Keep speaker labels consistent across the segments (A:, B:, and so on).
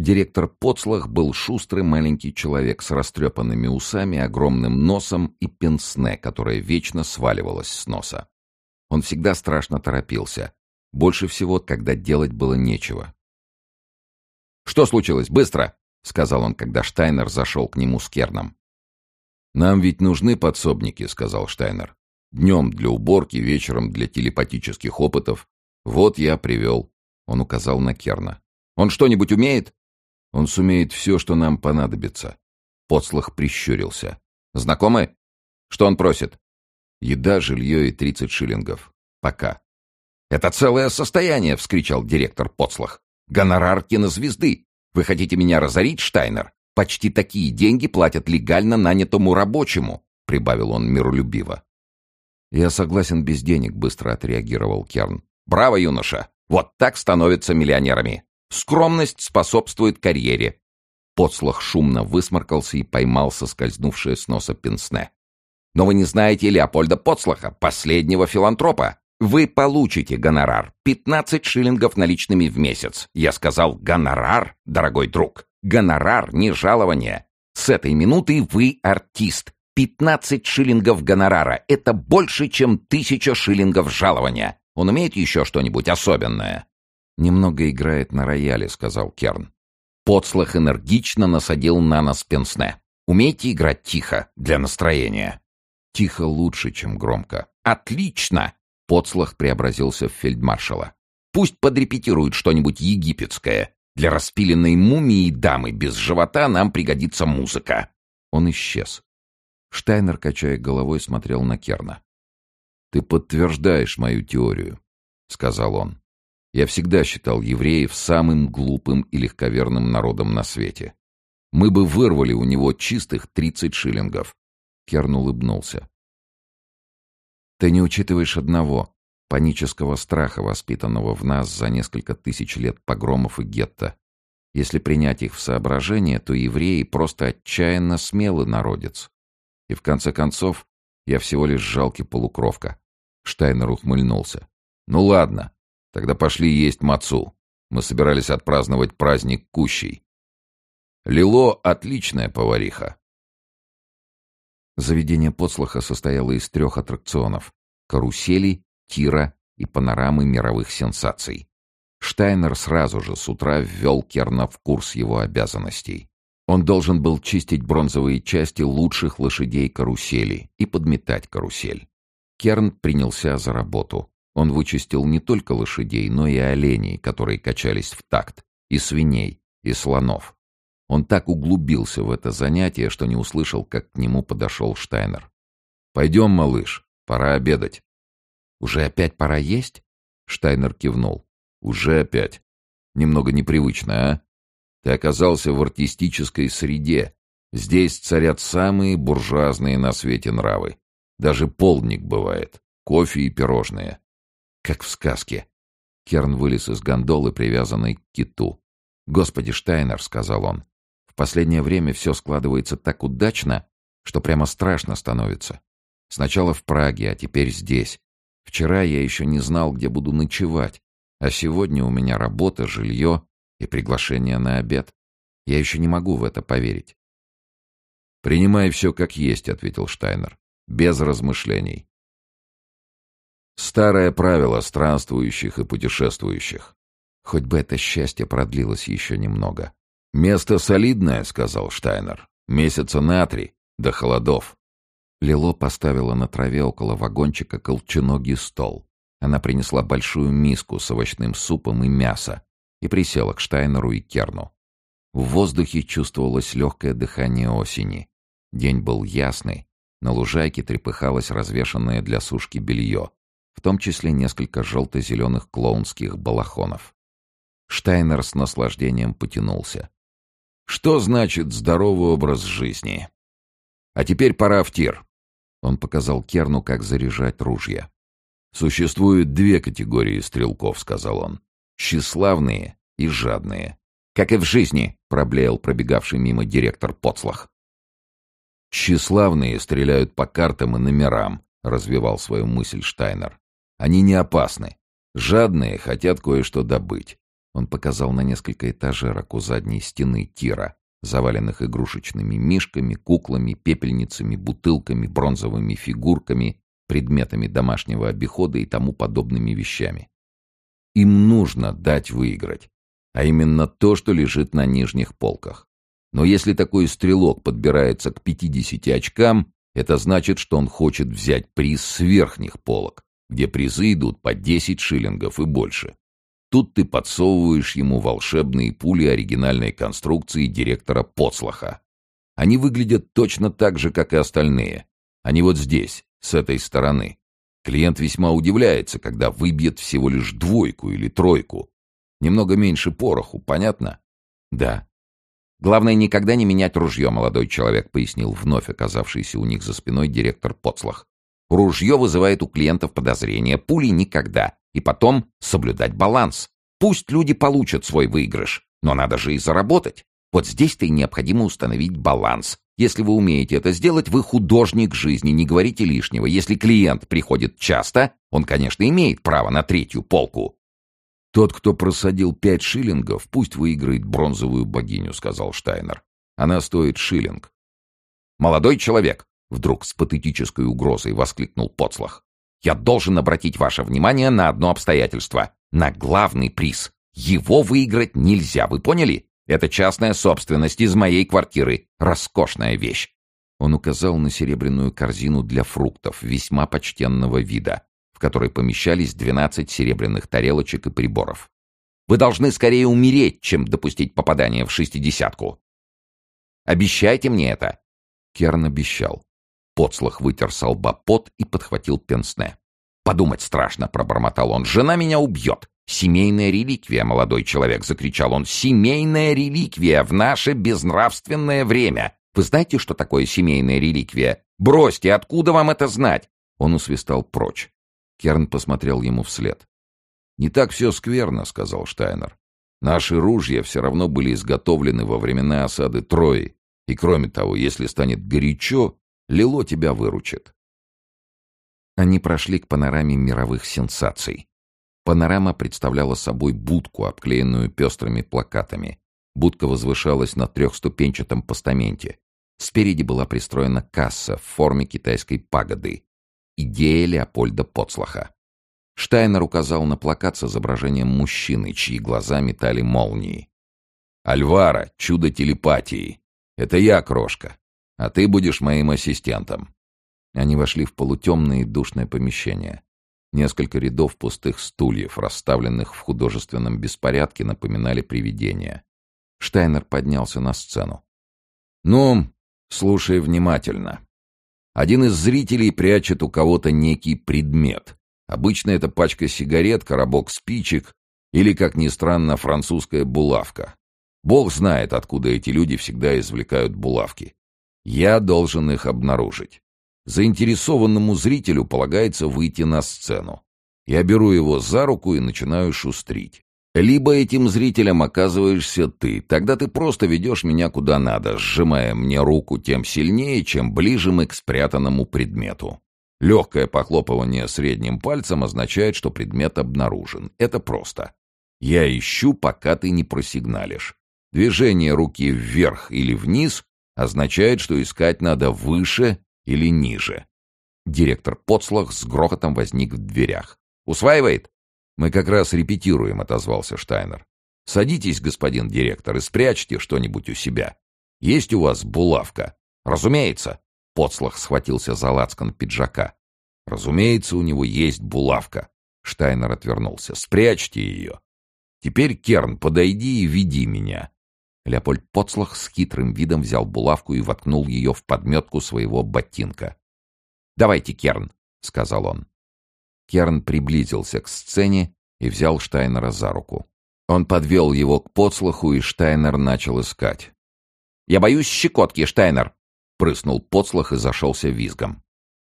A: Директор Поцлах был шустрый маленький человек с растрепанными усами, огромным носом и пенсне, которое вечно сваливалось с носа. Он всегда страшно торопился. Больше всего, когда делать было нечего. «Что случилось? Быстро!» — сказал он, когда Штайнер зашел к нему с Керном. «Нам ведь нужны подсобники», — сказал Штайнер. «Днем для уборки, вечером для телепатических опытов. Вот я привел». Он указал на Керна. «Он что-нибудь умеет?» Он сумеет все, что нам понадобится. Подслах прищурился. Знакомы? Что он просит? Еда, жилье и тридцать шиллингов. Пока. Это целое состояние, вскричал директор Подслах. Гонорар кинозвезды. Вы хотите меня разорить, Штайнер? Почти такие деньги платят легально нанятому рабочему, прибавил он миролюбиво. Я согласен без денег, быстро отреагировал Керн. Браво, юноша! Вот так становятся миллионерами. Скромность способствует карьере. Подслах шумно высморкался и поймал соскользнувшее с носа пенсне. Но вы не знаете Леопольда Подслаха, последнего филантропа. Вы получите гонорар. 15 шиллингов наличными в месяц. Я сказал гонорар, дорогой друг. Гонорар, не жалование. С этой минуты вы артист. 15 шиллингов гонорара. Это больше, чем тысяча шиллингов жалования. Он умеет еще что-нибудь особенное? «Немного играет на рояле», — сказал Керн. Подслах энергично насадил на нос пенсне. «Умейте играть тихо, для настроения». «Тихо лучше, чем громко». «Отлично!» — Подслах преобразился в фельдмаршала. «Пусть подрепетирует что-нибудь египетское. Для распиленной мумии дамы без живота нам пригодится музыка». Он исчез. Штайнер, качая головой, смотрел на Керна. «Ты подтверждаешь мою теорию», — сказал он. Я всегда считал евреев самым глупым и легковерным народом на свете. Мы бы вырвали у него чистых тридцать шиллингов. Керн улыбнулся. Ты не учитываешь одного — панического страха, воспитанного в нас за несколько тысяч лет погромов и гетто. Если принять их в соображение, то евреи просто отчаянно смелый народец. И в конце концов, я всего лишь жалкий полукровка. Штайнер ухмыльнулся. Ну ладно, Тогда пошли есть мацу. Мы собирались отпраздновать праздник Кущей. Лило — отличная повариха. Заведение подслаха состояло из трех аттракционов — карусели, тира и панорамы мировых сенсаций. Штайнер сразу же с утра ввел Керна в курс его обязанностей. Он должен был чистить бронзовые части лучших лошадей карусели и подметать карусель. Керн принялся за работу. Он вычистил не только лошадей, но и оленей, которые качались в такт, и свиней, и слонов. Он так углубился в это занятие, что не услышал, как к нему подошел Штайнер. «Пойдем, малыш, пора обедать». «Уже опять пора есть?» Штайнер кивнул. «Уже опять. Немного непривычно, а? Ты оказался в артистической среде. Здесь царят самые буржуазные на свете нравы. Даже полдник бывает. Кофе и пирожные как в сказке. Керн вылез из гондолы, привязанной к киту. «Господи, Штайнер», — сказал он, — «в последнее время все складывается так удачно, что прямо страшно становится. Сначала в Праге, а теперь здесь. Вчера я еще не знал, где буду ночевать, а сегодня у меня работа, жилье и приглашение на обед. Я еще не могу в это поверить». «Принимай все как есть», — ответил Штайнер, — «без размышлений. Старое правило странствующих и путешествующих. Хоть бы это счастье продлилось еще немного. «Место солидное», — сказал Штайнер. «Месяца на три, до холодов». Лило поставила на траве около вагончика колченогий стол. Она принесла большую миску с овощным супом и мясо и присела к Штайнеру и Керну. В воздухе чувствовалось легкое дыхание осени. День был ясный, на лужайке трепыхалось развешанное для сушки белье, в том числе несколько желто-зеленых клоунских балахонов. Штайнер с наслаждением потянулся. «Что значит здоровый образ жизни?» «А теперь пора в тир». Он показал Керну, как заряжать ружья. «Существует две категории стрелков», — сказал он. «Тщеславные и жадные». «Как и в жизни», — проблеял пробегавший мимо директор Поцлах. «Тщеславные стреляют по картам и номерам», — развивал свою мысль Штайнер. Они не опасны. Жадные хотят кое-что добыть. Он показал на несколько этажерок у задней стены тира, заваленных игрушечными мишками, куклами, пепельницами, бутылками, бронзовыми фигурками, предметами домашнего обихода и тому подобными вещами. Им нужно дать выиграть, а именно то, что лежит на нижних полках. Но если такой стрелок подбирается к 50 очкам, это значит, что он хочет взять приз с верхних полок, где призы идут по 10 шиллингов и больше. Тут ты подсовываешь ему волшебные пули оригинальной конструкции директора Поцлаха. Они выглядят точно так же, как и остальные. Они вот здесь, с этой стороны. Клиент весьма удивляется, когда выбьет всего лишь двойку или тройку. Немного меньше пороху, понятно? Да. Главное, никогда не менять ружье, молодой человек, пояснил вновь оказавшийся у них за спиной директор Поцлах. Ружье вызывает у клиентов подозрения, пули никогда. И потом соблюдать баланс. Пусть люди получат свой выигрыш, но надо же и заработать. Вот здесь-то и необходимо установить баланс. Если вы умеете это сделать, вы художник жизни, не говорите лишнего. Если клиент приходит часто, он, конечно, имеет право на третью полку. «Тот, кто просадил пять шиллингов, пусть выиграет бронзовую богиню», — сказал Штайнер. «Она стоит шиллинг». «Молодой человек!» — вдруг с патетической угрозой воскликнул Поцлах. «Я должен обратить ваше внимание на одно обстоятельство. На главный приз. Его выиграть нельзя, вы поняли? Это частная собственность из моей квартиры. Роскошная вещь». Он указал на серебряную корзину для фруктов, весьма почтенного вида, в которой помещались двенадцать серебряных тарелочек и приборов. «Вы должны скорее умереть, чем допустить попадание в шестидесятку. Обещайте мне это!» Керн обещал. Поцлах вытер со лба пот и подхватил пенсне. «Подумать страшно», — пробормотал он. «Жена меня убьет. Семейная реликвия, молодой человек!» — закричал он. «Семейная реликвия в наше безнравственное время! Вы знаете, что такое семейная реликвия? Бросьте, откуда вам это знать?» Он усвистал прочь. Керн посмотрел ему вслед. «Не так все скверно», — сказал Штайнер. «Наши ружья все равно были изготовлены во времена осады Трои. И кроме того, если станет горячо, Лило тебя выручит. Они прошли к панораме мировых сенсаций. Панорама представляла собой будку, обклеенную пестрыми плакатами. Будка возвышалась на трехступенчатом постаменте. Спереди была пристроена касса в форме китайской пагоды. Идея Леопольда Поцлаха. Штайнер указал на плакат с изображением мужчины, чьи глаза метали молнии. «Альвара, чудо телепатии. Это я, крошка а ты будешь моим ассистентом». Они вошли в полутемное и душное помещение. Несколько рядов пустых стульев, расставленных в художественном беспорядке, напоминали привидения. Штайнер поднялся на сцену. «Ну, слушай внимательно. Один из зрителей прячет у кого-то некий предмет. Обычно это пачка сигарет, коробок спичек или, как ни странно, французская булавка. Бог знает, откуда эти люди всегда извлекают булавки. Я должен их обнаружить. Заинтересованному зрителю полагается выйти на сцену. Я беру его за руку и начинаю шустрить. Либо этим зрителем оказываешься ты, тогда ты просто ведешь меня куда надо, сжимая мне руку тем сильнее, чем ближе мы к спрятанному предмету. Легкое похлопывание средним пальцем означает, что предмет обнаружен. Это просто. Я ищу, пока ты не просигналишь. Движение руки вверх или вниз означает, что искать надо выше или ниже. Директор Поцлах с грохотом возник в дверях. «Усваивает?» «Мы как раз репетируем», — отозвался Штайнер. «Садитесь, господин директор, и спрячьте что-нибудь у себя. Есть у вас булавка?» «Разумеется». Поцлах схватился за лацкан пиджака. «Разумеется, у него есть булавка». Штайнер отвернулся. «Спрячьте ее. Теперь, Керн, подойди и веди меня. Леопольд Поцлах с хитрым видом взял булавку и воткнул ее в подметку своего ботинка. «Давайте, Керн», — сказал он. Керн приблизился к сцене и взял Штайнера за руку. Он подвел его к Поцлаху, и Штайнер начал искать. «Я боюсь щекотки, Штайнер!» — прыснул Поцлах и зашелся визгом.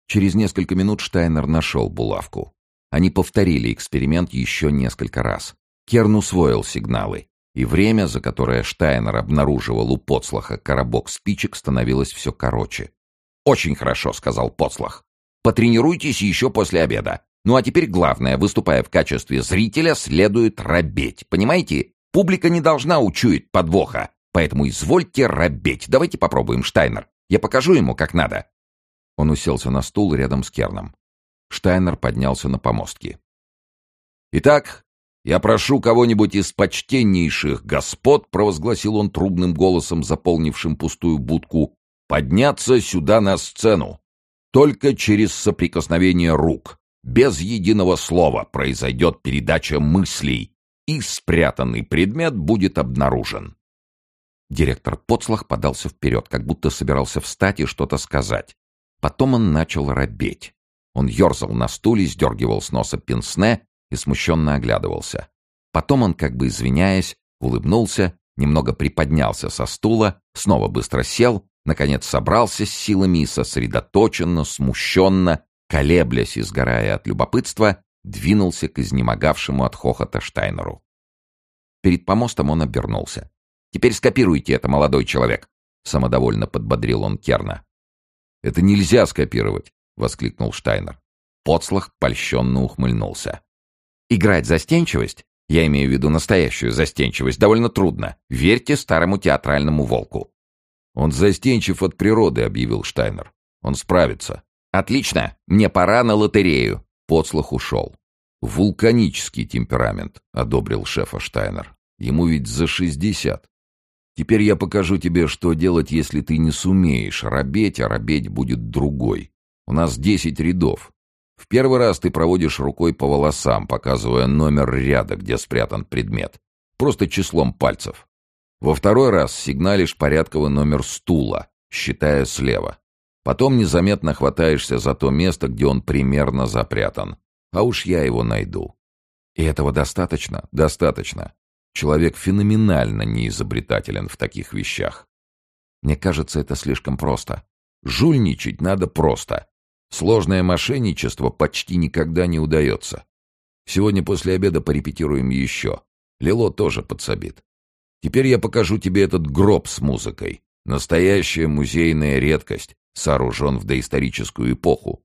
A: Через несколько минут Штайнер нашел булавку. Они повторили эксперимент еще несколько раз. Керн усвоил сигналы и время, за которое Штайнер обнаруживал у Поцлаха коробок спичек, становилось все короче. «Очень хорошо», — сказал Поцлах. «Потренируйтесь еще после обеда. Ну а теперь главное, выступая в качестве зрителя, следует робеть. Понимаете? Публика не должна учуять подвоха. Поэтому извольте робеть. Давайте попробуем, Штайнер. Я покажу ему, как надо. Он уселся на стул рядом с Керном. Штайнер поднялся на помостки. «Итак, я прошу кого-нибудь из почтеннейших господ», — провозгласил он трубным голосом, заполнившим пустую будку, «подняться сюда на сцену. Только через соприкосновение рук, без единого слова, произойдет передача мыслей, и спрятанный предмет будет обнаружен». Директор Поцлах подался вперед, как будто собирался встать и что-то сказать. Потом он начал робеть. Он ерзал на стуле, сдергивал с носа пенсне и смущенно оглядывался. Потом он, как бы извиняясь, улыбнулся, немного приподнялся со стула, снова быстро сел, наконец собрался с силами и сосредоточенно, смущенно, колеблясь и сгорая от любопытства, двинулся к изнемогавшему от хохота Штайнеру. Перед помостом он обернулся. «Теперь скопируйте это, молодой человек!» Самодовольно подбодрил он Керна. «Это нельзя скопировать!» — воскликнул Штайнер. Поцлах польщенно ухмыльнулся. Играть застенчивость, я имею в виду настоящую застенчивость, довольно трудно. Верьте старому театральному волку. Он застенчив от природы, объявил Штайнер. Он справится. Отлично, мне пора на лотерею. Подслух ушел. Вулканический темперамент, одобрил шефа Штайнер. Ему ведь за шестьдесят. Теперь я покажу тебе, что делать, если ты не сумеешь робеть, а робеть будет другой. У нас десять рядов. В первый раз ты проводишь рукой по волосам, показывая номер ряда, где спрятан предмет. Просто числом пальцев. Во второй раз сигналишь порядковый номер стула, считая слева. Потом незаметно хватаешься за то место, где он примерно запрятан. А уж я его найду. И этого достаточно? Достаточно. Человек феноменально неизобретателен в таких вещах. Мне кажется, это слишком просто. Жульничать надо просто. Сложное мошенничество почти никогда не удается. Сегодня после обеда порепетируем еще. Лило тоже подсобит. Теперь я покажу тебе этот гроб с музыкой. Настоящая музейная редкость, сооружен в доисторическую эпоху.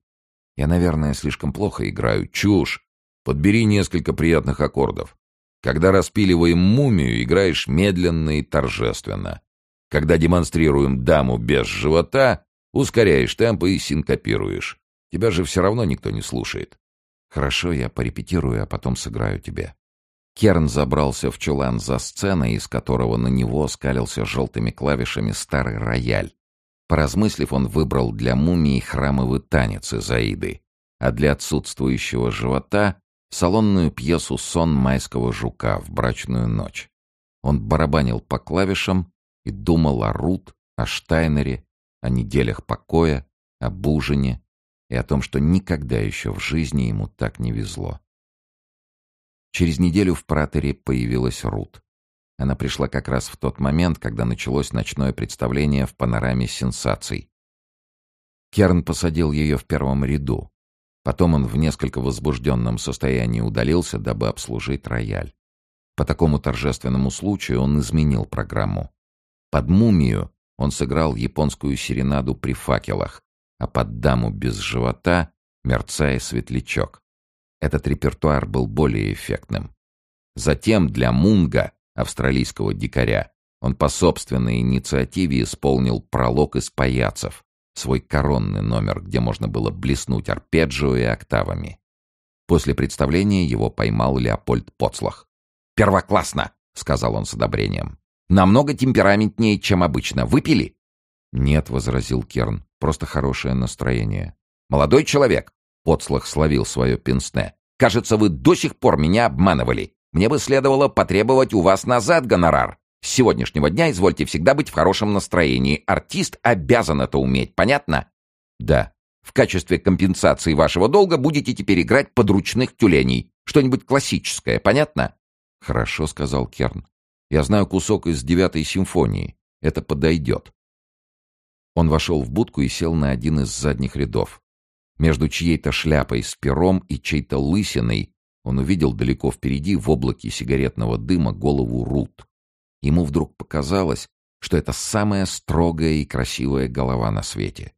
A: Я, наверное, слишком плохо играю. Чушь. Подбери несколько приятных аккордов. Когда распиливаем мумию, играешь медленно и торжественно. Когда демонстрируем даму без живота, Ускоряешь темпы и синкопируешь. Тебя же все равно никто не слушает. Хорошо, я порепетирую, а потом сыграю тебе. Керн забрался в чулан за сценой, из которого на него скалился желтыми клавишами старый рояль. Поразмыслив, он выбрал для мумии храмовый танец из Аиды, а для отсутствующего живота — салонную пьесу «Сон майского жука» в брачную ночь. Он барабанил по клавишам и думал о Рут, о Штайнере, о неделях покоя, об ужине и о том, что никогда еще в жизни ему так не везло. Через неделю в праторе появилась Рут. Она пришла как раз в тот момент, когда началось ночное представление в панораме сенсаций. Керн посадил ее в первом ряду. Потом он в несколько возбужденном состоянии удалился, дабы обслужить рояль. По такому торжественному случаю он изменил программу. Под мумию он сыграл японскую серенаду при факелах, а под даму без живота — мерцая светлячок. Этот репертуар был более эффектным. Затем для Мунга, австралийского дикаря, он по собственной инициативе исполнил пролог из паяцев, свой коронный номер, где можно было блеснуть арпеджио и октавами. После представления его поймал Леопольд Поцлах. «Первоклассно!» — сказал он с одобрением. Намного темпераментнее, чем обычно. Выпили?» «Нет», — возразил Керн, — «просто хорошее настроение». «Молодой человек», — подслах словил свое пенсне, — «кажется, вы до сих пор меня обманывали. Мне бы следовало потребовать у вас назад гонорар. С сегодняшнего дня извольте всегда быть в хорошем настроении. Артист обязан это уметь, понятно?» «Да». «В качестве компенсации вашего долга будете теперь играть подручных тюленей. Что-нибудь классическое, понятно?» «Хорошо», — сказал Керн. Я знаю кусок из девятой симфонии. Это подойдет. Он вошел в будку и сел на один из задних рядов. Между чьей-то шляпой с пером и чьей-то лысиной он увидел далеко впереди в облаке сигаретного дыма голову Рут. Ему вдруг показалось, что это самая строгая и красивая голова на свете.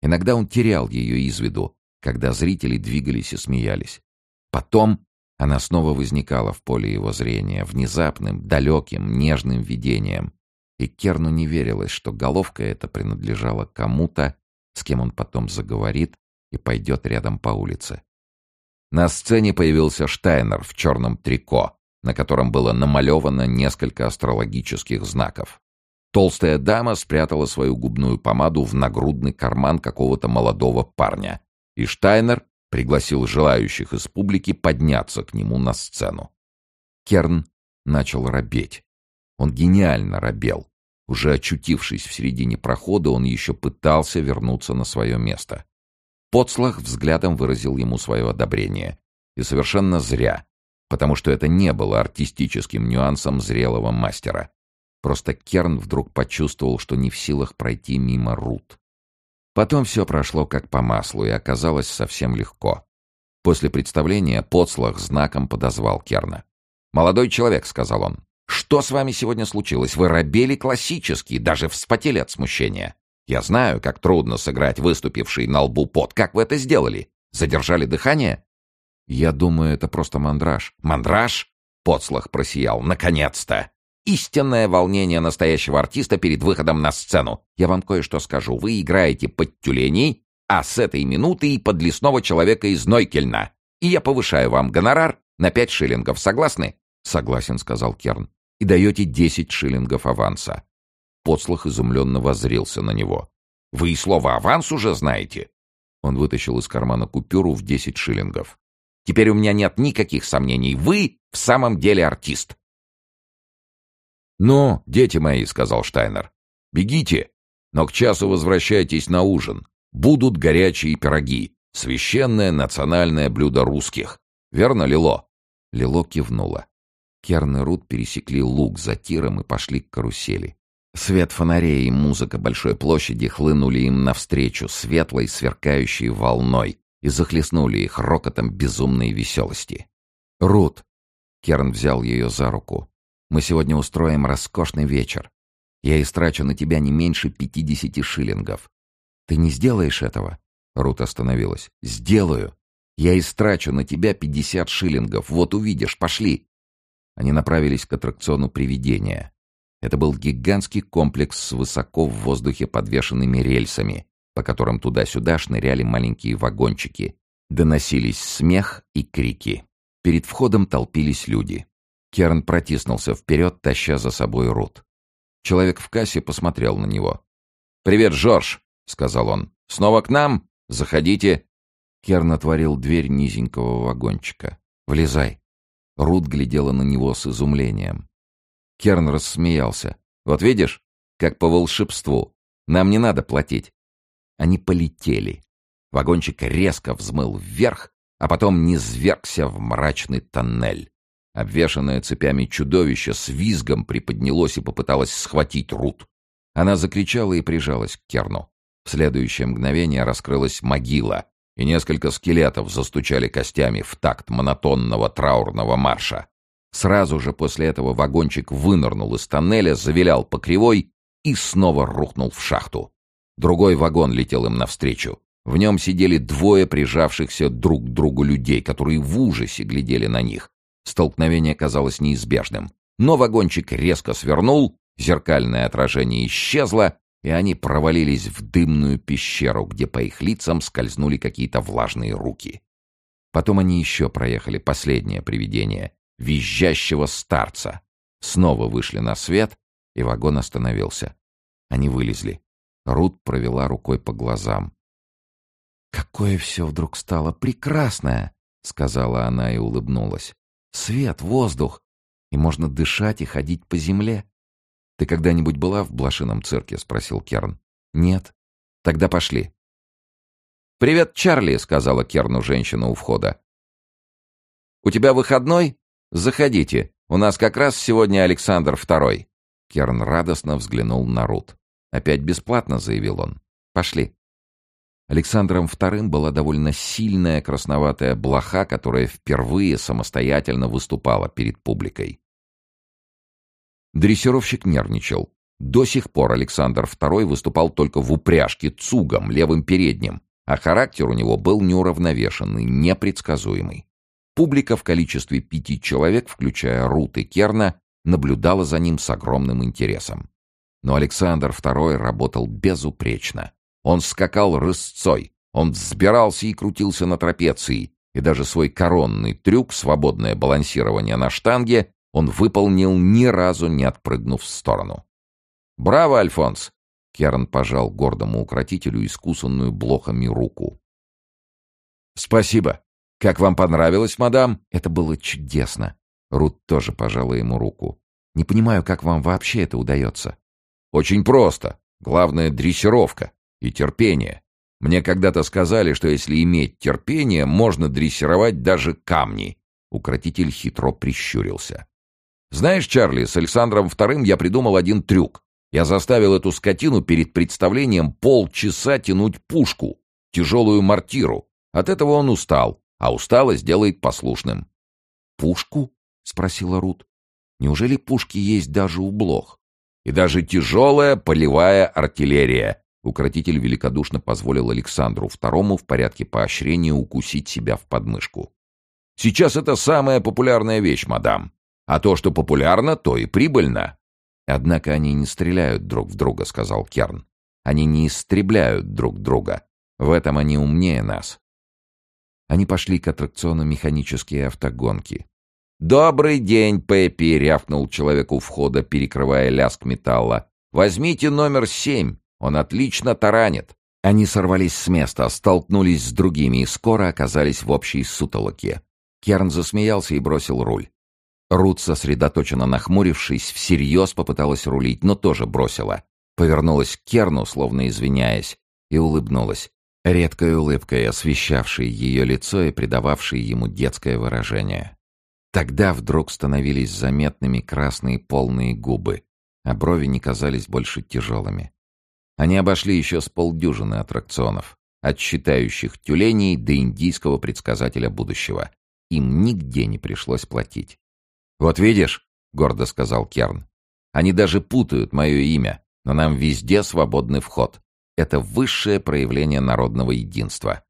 A: Иногда он терял ее из виду, когда зрители двигались и смеялись. Потом она снова возникала в поле его зрения, внезапным, далеким, нежным видением. И Керну не верилось, что головка эта принадлежала кому-то, с кем он потом заговорит и пойдет рядом по улице. На сцене появился Штайнер в черном трико, на котором было намалевано несколько астрологических знаков. Толстая дама спрятала свою губную помаду в нагрудный карман какого-то молодого парня, и Штайнер пригласил желающих из публики подняться к нему на сцену. Керн начал робеть. Он гениально робел. Уже очутившись в середине прохода, он еще пытался вернуться на свое место. Подслах взглядом выразил ему свое одобрение. И совершенно зря, потому что это не было артистическим нюансом зрелого мастера. Просто Керн вдруг почувствовал, что не в силах пройти мимо Рут. Потом все прошло как по маслу и оказалось совсем легко. После представления Подслах знаком подозвал Керна. «Молодой человек», — сказал он, — «что с вами сегодня случилось? Вы робели классически, даже вспотели от смущения. Я знаю, как трудно сыграть выступивший на лбу пот. Как вы это сделали? Задержали дыхание?» «Я думаю, это просто мандраж». «Мандраж?» — Подслах просиял. «Наконец-то! Истинное волнение настоящего артиста перед выходом на сцену. Я вам кое-что скажу. Вы играете под тюленей, а с этой минуты и под лесного человека из Нойкельна. И я повышаю вам гонорар на пять шиллингов. Согласны? Согласен, сказал Керн. И даете десять шиллингов аванса. Подслах изумленно воззрился на него. Вы и слово «аванс» уже знаете? Он вытащил из кармана купюру в десять шиллингов. Теперь у меня нет никаких сомнений. Вы в самом деле артист. «Ну, дети мои», — сказал Штайнер, — «бегите, но к часу возвращайтесь на ужин. Будут горячие пироги, священное национальное блюдо русских. Верно, Лило?» Лило кивнула. Керн и Рут пересекли луг за тиром и пошли к карусели. Свет фонарей и музыка большой площади хлынули им навстречу светлой, сверкающей волной и захлестнули их рокотом безумной веселости. «Рут!» — Керн взял ее за руку. Мы сегодня устроим роскошный вечер. Я истрачу на тебя не меньше пятидесяти шиллингов. Ты не сделаешь этого?» Рут остановилась. «Сделаю. Я истрачу на тебя пятьдесят шиллингов. Вот увидишь. Пошли!» Они направились к аттракциону привидения. Это был гигантский комплекс с высоко в воздухе подвешенными рельсами, по которым туда-сюда шныряли маленькие вагончики. Доносились смех и крики. Перед входом толпились люди. Керн протиснулся вперед, таща за собой Рут. Человек в кассе посмотрел на него. «Привет, Жорж!» — сказал он. «Снова к нам? Заходите!» Керн отворил дверь низенького вагончика. «Влезай!» Рут глядела на него с изумлением. Керн рассмеялся. «Вот видишь, как по волшебству. Нам не надо платить». Они полетели. Вагончик резко взмыл вверх, а потом низвергся в мрачный тоннель. Обвешанное цепями чудовище с визгом приподнялось и попыталось схватить Рут. Она закричала и прижалась к Керну. В следующее мгновение раскрылась могила, и несколько скелетов застучали костями в такт монотонного траурного марша. Сразу же после этого вагончик вынырнул из тоннеля, завилял по кривой и снова рухнул в шахту. Другой вагон летел им навстречу. В нем сидели двое прижавшихся друг к другу людей, которые в ужасе глядели на них. Столкновение казалось неизбежным. Но вагончик резко свернул, зеркальное отражение исчезло, и они провалились в дымную пещеру, где по их лицам скользнули какие-то влажные руки. Потом они еще проехали последнее привидение — визжащего старца. Снова вышли на свет, и вагон остановился. Они вылезли. Рут провела рукой по глазам. «Какое все вдруг стало прекрасное!» — сказала она и улыбнулась. Свет, воздух. И можно дышать и ходить по земле. «Ты когда-нибудь была в блошином цирке?» — спросил Керн. «Нет». «Тогда пошли». «Привет, Чарли», — сказала Керну женщина у входа. «У тебя выходной? Заходите. У нас как раз сегодня Александр Второй». Керн радостно взглянул на Рут. «Опять бесплатно», — заявил он. «Пошли». Александром II была довольно сильная красноватая блоха, которая впервые самостоятельно выступала перед публикой. Дрессировщик нервничал. До сих пор Александр II выступал только в упряжке цугом, левым передним, а характер у него был неуравновешенный, непредсказуемый. Публика в количестве пяти человек, включая Рут и Керна, наблюдала за ним с огромным интересом. Но Александр II работал безупречно. Он скакал рысцой, он взбирался и крутился на трапеции, и даже свой коронный трюк, свободное балансирование на штанге, он выполнил ни разу не отпрыгнув в сторону. «Браво, Альфонс!» — Керн пожал гордому укротителю искусанную блохами руку. «Спасибо. Как вам понравилось, мадам?» «Это было чудесно». Рут тоже пожала ему руку. «Не понимаю, как вам вообще это удается». «Очень просто. Главное — дрессировка и терпение. Мне когда-то сказали, что если иметь терпение, можно дрессировать даже камни». Укротитель хитро прищурился. «Знаешь, Чарли, с Александром II я придумал один трюк. Я заставил эту скотину перед представлением полчаса тянуть пушку, тяжелую мортиру. От этого он устал, а усталость делает послушным. «Пушку?» — спросила Рут. «Неужели пушки есть даже у блох?» «И даже тяжелая полевая артиллерия», Укротитель великодушно позволил Александру II в порядке поощрения укусить себя в подмышку. «Сейчас это самая популярная вещь, мадам. А то, что популярно, то и прибыльно. «Однако они не стреляют друг в друга», — сказал Керн. «Они не истребляют друг друга. В этом они умнее нас». Они пошли к аттракциону механические автогонки. «Добрый день, Пеппи!» — рявкнул человек у входа, перекрывая лязг металла. «Возьмите номер семь, он отлично таранит». Они сорвались с места, столкнулись с другими и скоро оказались в общей сутолоке. Керн засмеялся и бросил руль. Рут, сосредоточенно нахмурившись, всерьез попыталась рулить, но тоже бросила. Повернулась к Керну, словно извиняясь, и улыбнулась. Редкой улыбкой, освещавшей ее лицо и придававшей ему детское выражение. Тогда вдруг становились заметными красные полные губы, а брови не казались больше тяжелыми. Они обошли еще с полдюжины аттракционов, от считающих тюленей до индийского предсказателя будущего. Им нигде не пришлось платить. «Вот видишь», — гордо сказал Керн, — «они даже путают мое имя, но нам везде свободный вход. Это высшее проявление народного единства».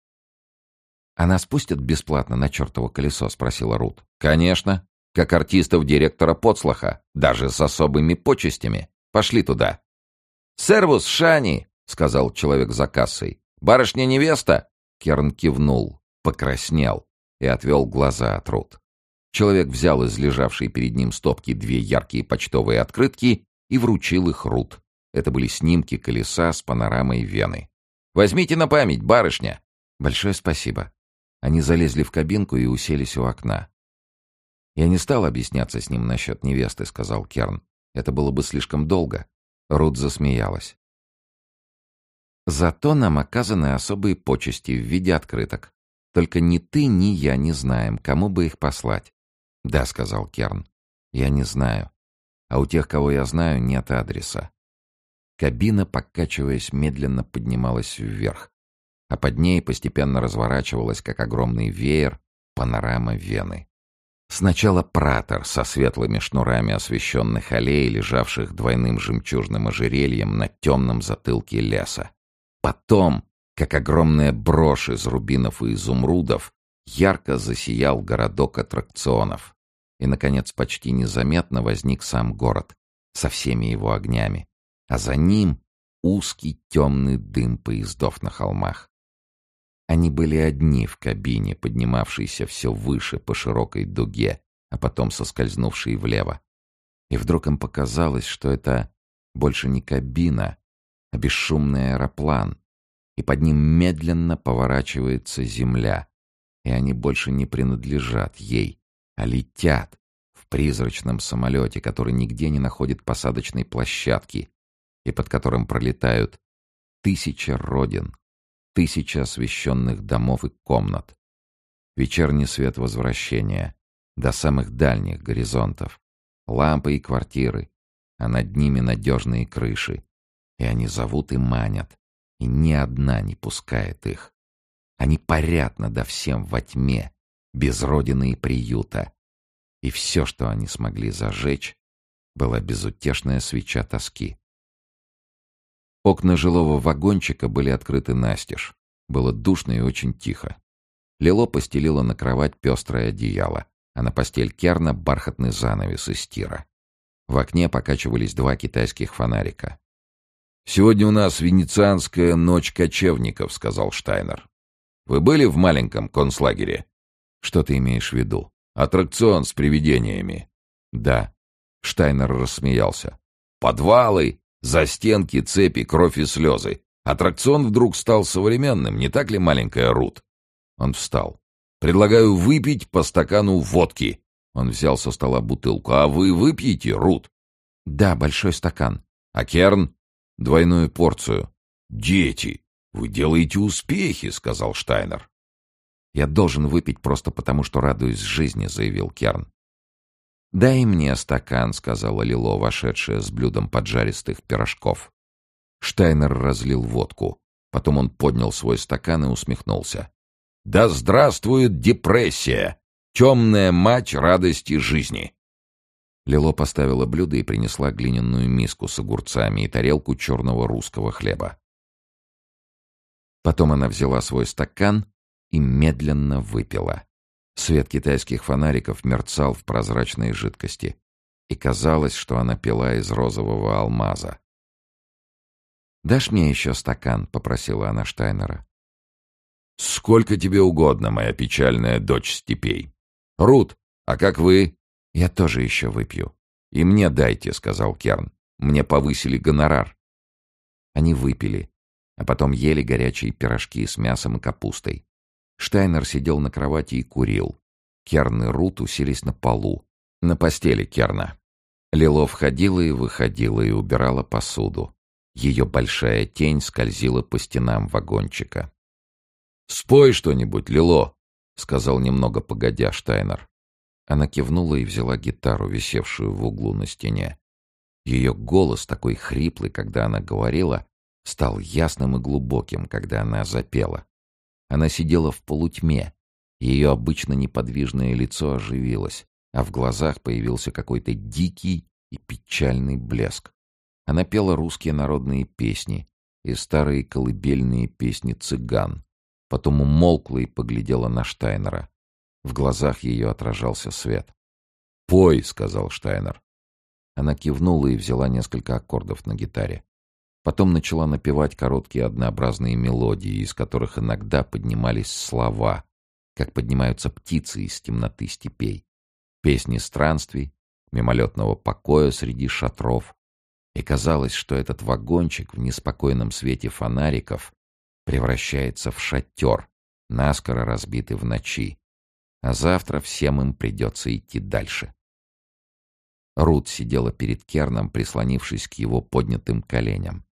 A: «Она спустят бесплатно на чертово колесо?» — спросила Рут. «Конечно. Как артистов директора Поцлаха, даже с особыми почестями. Пошли туда». «Сервус, Шани!» — сказал человек за кассой. «Барышня-невеста?» Керн кивнул, покраснел и отвел глаза от Рут. Человек взял из лежавшей перед ним стопки две яркие почтовые открытки и вручил их Рут. Это были снимки колеса с панорамой Вены. «Возьмите на память, барышня!» «Большое спасибо». Они залезли в кабинку и уселись у окна. «Я не стал объясняться с ним насчет невесты», — сказал Керн. «Это было бы слишком долго». Рут засмеялась. «Зато нам оказаны особые почести в виде открыток. Только ни ты, ни я не знаем, кому бы их послать. «Да», — сказал Керн. «Я не знаю. А у тех, кого я знаю, нет адреса». Кабина, покачиваясь, медленно поднималась вверх, а под ней постепенно разворачивалась, как огромный веер, панорама Вены. Сначала пратор со светлыми шнурами освещенных аллей, лежавших двойным жемчужным ожерельем на темном затылке леса. Потом, как огромная брошь из рубинов и изумрудов, ярко засиял городок аттракционов. И, наконец, почти незаметно возник сам город со всеми его огнями, а за ним узкий темный дым поездов на холмах. Они были одни в кабине, поднимавшейся все выше по широкой дуге, а потом соскользнувшей влево. И вдруг им показалось, что это больше не кабина, а бесшумный аэроплан, и под ним медленно поворачивается земля — и они больше не принадлежат ей, а летят в призрачном самолете, который нигде не находит посадочной площадки и под которым пролетают тысячи родин, тысячи освещенных домов и комнат. Вечерний свет возвращения до самых дальних горизонтов, лампы и квартиры, а над ними надежные крыши. И они зовут и манят, и ни одна не пускает их. Они парят надо всем во тьме, без родины и приюта. И все, что они смогли зажечь, была безутешная свеча тоски. Окна жилого вагончика были открыты настежь. Было душно и очень тихо. Лило постелила на кровать пестрое одеяло, а на постель Керна бархатный занавес из тира. В окне покачивались два китайских фонарика. «Сегодня у нас венецианская ночь кочевников», — сказал Штайнер. «Вы были в маленьком концлагере?» «Что ты имеешь в виду?» «Аттракцион с привидениями». «Да». Штайнер рассмеялся. «Подвалы, застенки, цепи, кровь и слезы. Аттракцион вдруг стал современным, не так ли, маленькая Рут?» Он встал. «Предлагаю выпить по стакану водки». Он взял со стола бутылку. «А вы выпьете, Рут?» «Да, большой стакан». «А Керн?» «Двойную порцию». «Дети, вы делаете успехи», — сказал Штайнер. «Я должен выпить просто потому, что радуюсь жизни», — заявил Керн. «Дай мне стакан», — сказала Лило, вошедшая с блюдом поджаристых пирожков. Штайнер разлил водку. Потом он поднял свой стакан и усмехнулся. «Да здравствует депрессия! Темная мать радости жизни!» Лило поставила блюдо и принесла глиняную миску с огурцами и тарелку черного русского хлеба. Потом она взяла свой стакан и медленно выпила. Свет китайских фонариков мерцал в прозрачной жидкости, и казалось, что она пила из розового алмаза. «Дашь мне еще стакан?» — попросила она Штайнера. «Сколько тебе угодно, моя печальная дочь степей. Рут, а как вы?» «Я тоже еще выпью». «И мне дайте», — сказал Керн. «Мне повысили гонорар». Они выпили, а потом ели горячие пирожки с мясом и капустой. Штайнер сидел на кровати и курил. Керн и Рут уселись на полу, на постели Керна. Лило входила и выходила и убирала посуду. Ее большая тень скользила по стенам вагончика. «Спой что-нибудь, Лило!» — сказал немного погодя Штайнер. Она кивнула и взяла гитару, висевшую в углу на стене. Ее голос, такой хриплый, когда она говорила, стал ясным и глубоким, когда она запела. Она сидела в полутьме. Ее обычно неподвижное лицо оживилось, а в глазах появился какой-то дикий и печальный блеск. Она пела русские народные песни и старые колыбельные песни цыган. Потом умолкла и поглядела на Штайнера. В глазах ее отражался свет. «Пой!» — сказал Штайнер. Она кивнула и взяла несколько аккордов на гитаре. Потом начала напевать короткие однообразные мелодии, из которых иногда поднимались слова, как поднимаются птицы из темноты степей. Песни странствий, мимолетного покоя среди шатров. И казалось, что этот вагончик в неспокойном свете фонариков превращается в шатер, наскоро разбитый в ночи. А завтра всем им придется идти дальше. Рут сидела перед Керном, прислонившись к его поднятым коленям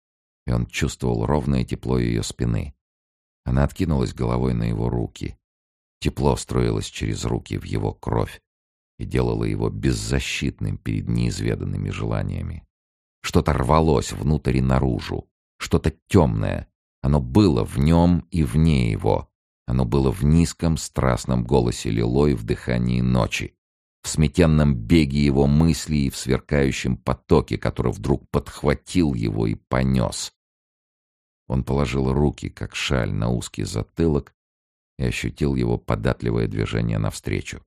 A: и он чувствовал ровное тепло ее спины. Она откинулась головой на его руки. Тепло строилось через руки в его кровь и делало его беззащитным перед неизведанными желаниями. Что-то рвалось внутрь и наружу, что-то темное. Оно было в нем и вне его. Оно было в низком страстном голосе Лилой в дыхании ночи, в сметенном беге его мыслей и в сверкающем потоке, который вдруг подхватил его и понес, он положил руки, как шаль, на узкий затылок и ощутил его податливое движение навстречу.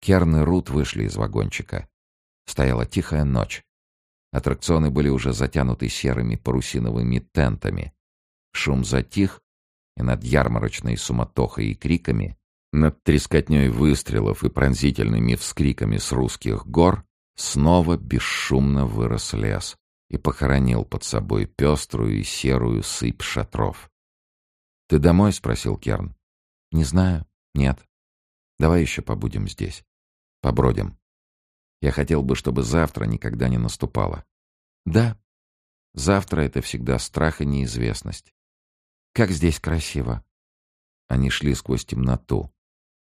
A: Керн и Рут вышли из вагончика. Стояла тихая ночь. Аттракционы были уже затянуты серыми парусиновыми тентами. Шум затих, и над ярмарочной суматохой и криками, над трескотней выстрелов и пронзительными вскриками с русских гор снова бесшумно вырос лес и похоронил под собой пеструю и серую сыпь шатров. «Ты домой?» — спросил Керн. «Не знаю. Нет. Давай еще побудем здесь. Побродим. Я хотел бы, чтобы завтра никогда не наступало. Да. Завтра — это всегда страх и неизвестность. Как здесь красиво!» Они шли сквозь темноту.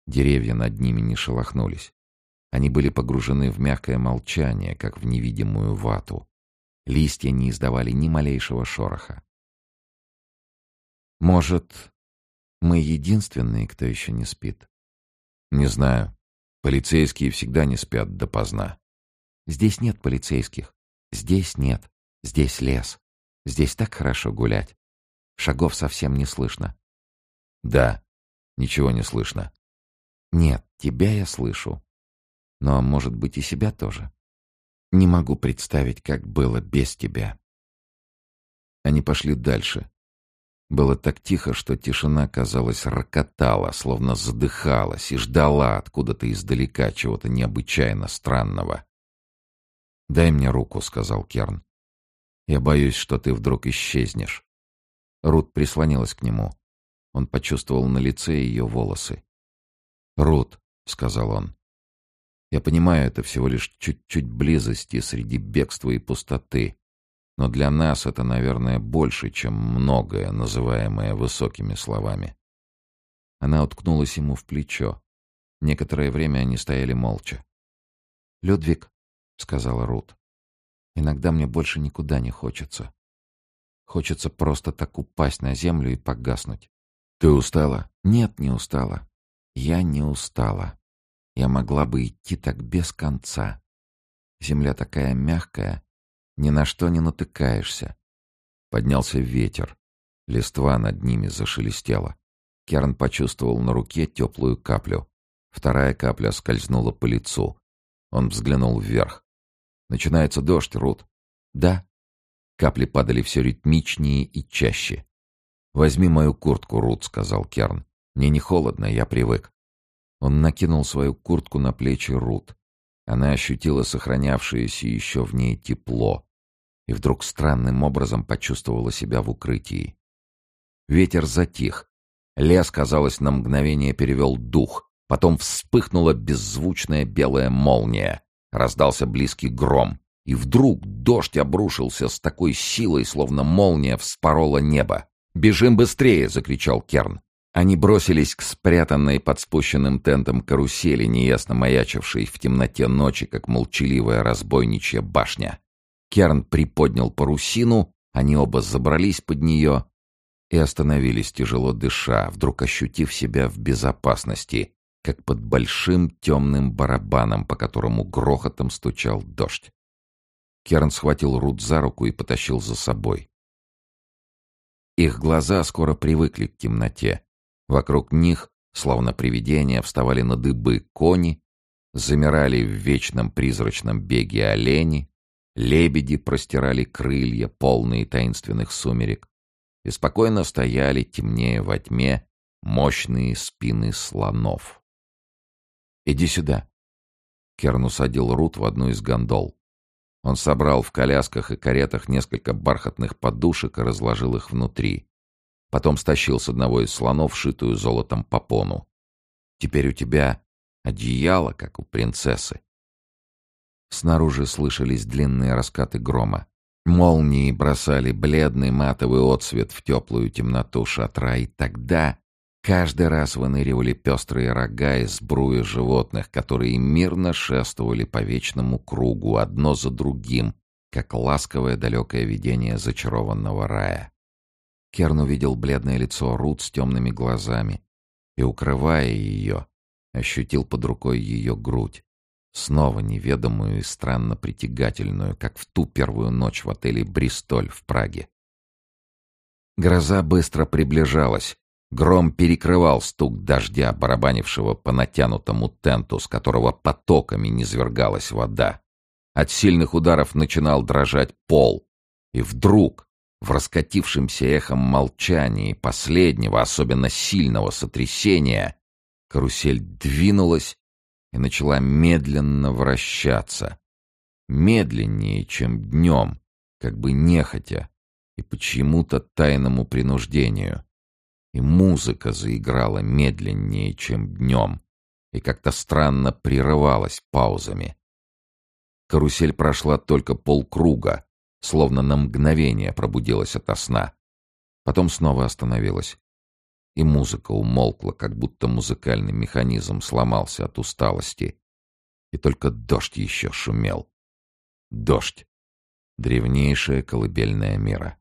A: Деревья над ними не шелохнулись. Они были погружены в мягкое молчание, как в невидимую вату. Листья не издавали ни малейшего шороха. Может, мы единственные, кто еще не спит? Не знаю. Полицейские всегда не спят допоздна. Здесь нет полицейских. Здесь нет. Здесь лес. Здесь так хорошо гулять. Шагов совсем не слышно. Да. Ничего не слышно. Нет, тебя я слышу. Но, может быть, и себя тоже. Не могу представить, как было без тебя. Они пошли дальше. Было так тихо, что тишина, казалось, рокотала, словно задыхалась и ждала откуда-то издалека чего-то необычайно странного. «Дай мне руку», — сказал Керн. «Я боюсь, что ты вдруг исчезнешь». Рут прислонилась к нему. Он почувствовал на лице ее волосы. «Рут», — сказал он, — «я понимаю, это всего лишь чуть-чуть близости среди бегства и пустоты, но для нас это, наверное, больше, чем многое, называемое высокими словами». Она уткнулась ему в плечо. Некоторое время они стояли молча. «Людвиг», — сказала Рут, — «иногда мне больше никуда не хочется. Хочется просто так упасть на землю и погаснуть. Ты устала? Нет, не устала. Я не устала. Я могла бы идти так без конца. Земля такая мягкая, ни на что не натыкаешься. Поднялся ветер. Листва над ними зашелестела. Керн почувствовал на руке теплую каплю. Вторая капля скользнула по лицу. Он взглянул вверх. «Начинается дождь, Рут?» «Да». Капли падали все ритмичнее и чаще. «Возьми мою куртку, Рут», — сказал Керн. «Мне не холодно, я привык». Он накинул свою куртку на плечи Рут. Она ощутила сохранявшееся еще в ней тепло и вдруг странным образом почувствовала себя в укрытии. Ветер затих. Лес, казалось, на мгновение перевел дух. Потом вспыхнула беззвучная белая молния. Раздался близкий гром. И вдруг дождь обрушился с такой силой, словно молния вспорола небо. «Бежим быстрее!» — закричал Керн. Они бросились к спрятанной под спущенным тентом карусели, неясно маячившей в темноте ночи, как молчаливая разбойничья башня. Керн приподнял парусину, они оба забрались под нее и остановились, тяжело дыша, вдруг ощутив себя в безопасности, как под большим темным барабаном, по которому грохотом стучал дождь. Керн схватил Рут за руку и потащил за собой. Их глаза скоро привыкли к темноте. Вокруг них, словно привидения, вставали на дыбы кони, замирали в вечном призрачном беге олени, лебеди простирали крылья, полные таинственных сумерек, и спокойно стояли, темнее во тьме, мощные спины слонов. «Иди сюда». Керн усадил Рут в одну из гондол. Он собрал в колясках и каретах несколько бархатных подушек и разложил их внутри. Потом стащил с одного из слонов шитую золотом попону. «Теперь у тебя одеяло, как у принцессы». Снаружи слышались длинные раскаты грома. Молнии бросали бледный матовый отсвет в теплую темноту шатра, и тогда Каждый раз выныривали пестрые рога из сбруи животных, которые мирно шествовали по вечному кругу, одно за другим, как ласковое далекое видение зачарованного рая. Керн увидел бледное лицо Рут с темными глазами и, укрывая ее, ощутил под рукой ее грудь, снова неведомую и странно притягательную, как в ту первую ночь в отеле «Бристоль» в Праге. Гроза быстро приближалась, Гром перекрывал стук дождя, барабанившего по натянутому тенту, с которого потоками низвергалась вода. От сильных ударов начинал дрожать пол. И вдруг, в раскатившемся эхом молчании последнего, особенно сильного сотрясения, карусель двинулась и начала медленно вращаться. Медленнее, чем днем, как бы нехотя, и почему-то тайному принуждению и музыка заиграла медленнее, чем днем, и как-то странно прерывалась паузами. Карусель прошла только полкруга, словно на мгновение пробудилась ото сна. Потом снова остановилась. И музыка умолкла, как будто музыкальный механизм сломался от усталости. И только дождь еще шумел. Дождь. Древнейшая колыбельная мира.